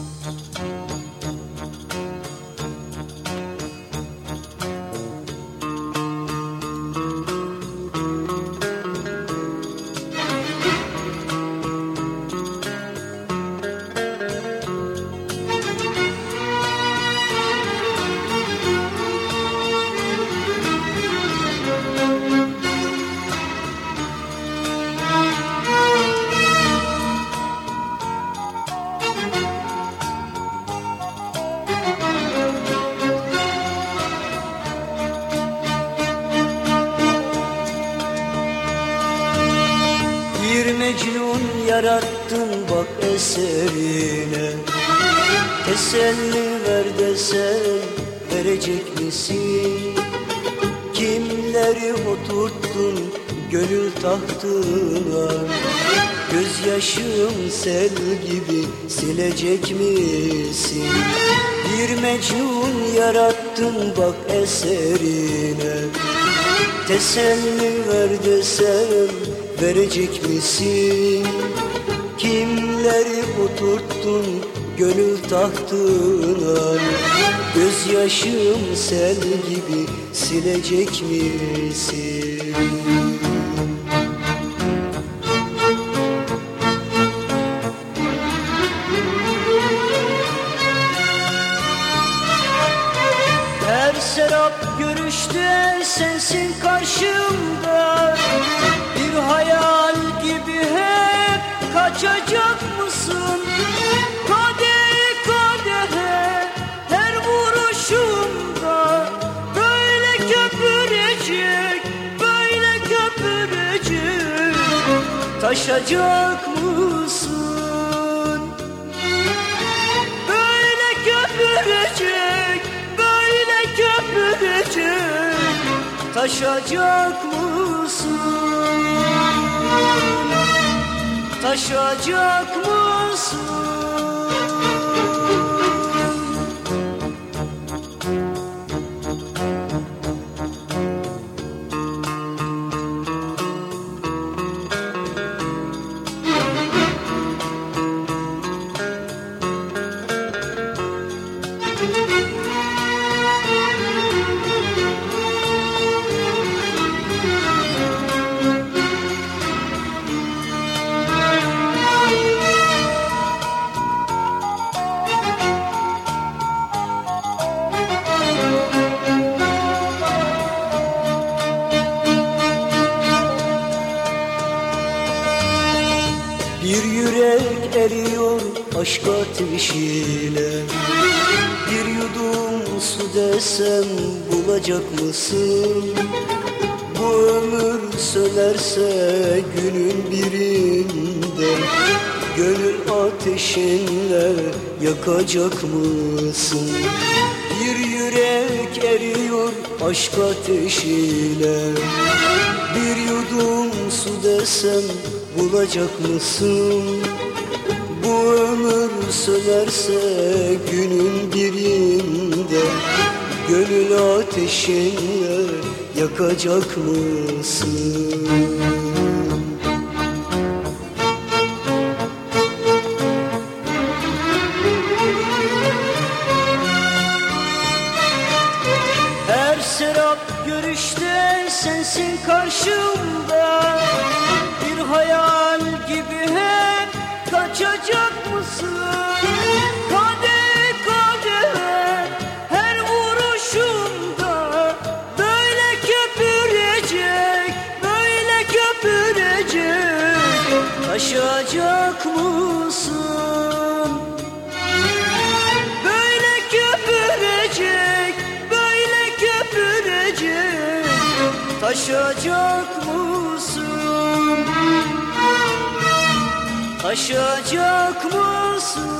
Bir Mecnun yarattın bak eserine Teselli ver desen verecek misin? Kimleri oturttun gönül tahtına Gözyaşım sel gibi silecek misin? Bir Mecnun yarattın bak eserine Teselli ver desem verecek misin? Kimleri oturttun gönül tahtına Gözyaşım sel gibi silecek misin? Her serap görüşte sensin karşımda Taşacak mısın? Böyle köpürecek, böyle köpürecek Taşacak mısın? Taşacak mısın? Bir yürek eriyor aşk ateşiyle Bir yudum su desem bulacak mısın? Bu ömür sönerse günün birinde Gönül ateşinle yakacak mısın? Bir yürek eriyor aşk ateşiyle Bir yudum su desem bulacak mısın? Bu ömür sönerse günün birinde Gönül ateşinle yakacak mısın? Her serap görüşte sensin karşımda Bir hayal gibi hep kaçacak mısın? Kadeh kadeh her vuruşumda Böyle köpürecek, böyle köpürecek Taşacak mısın? Taşacak mısın? Taşacak mısın?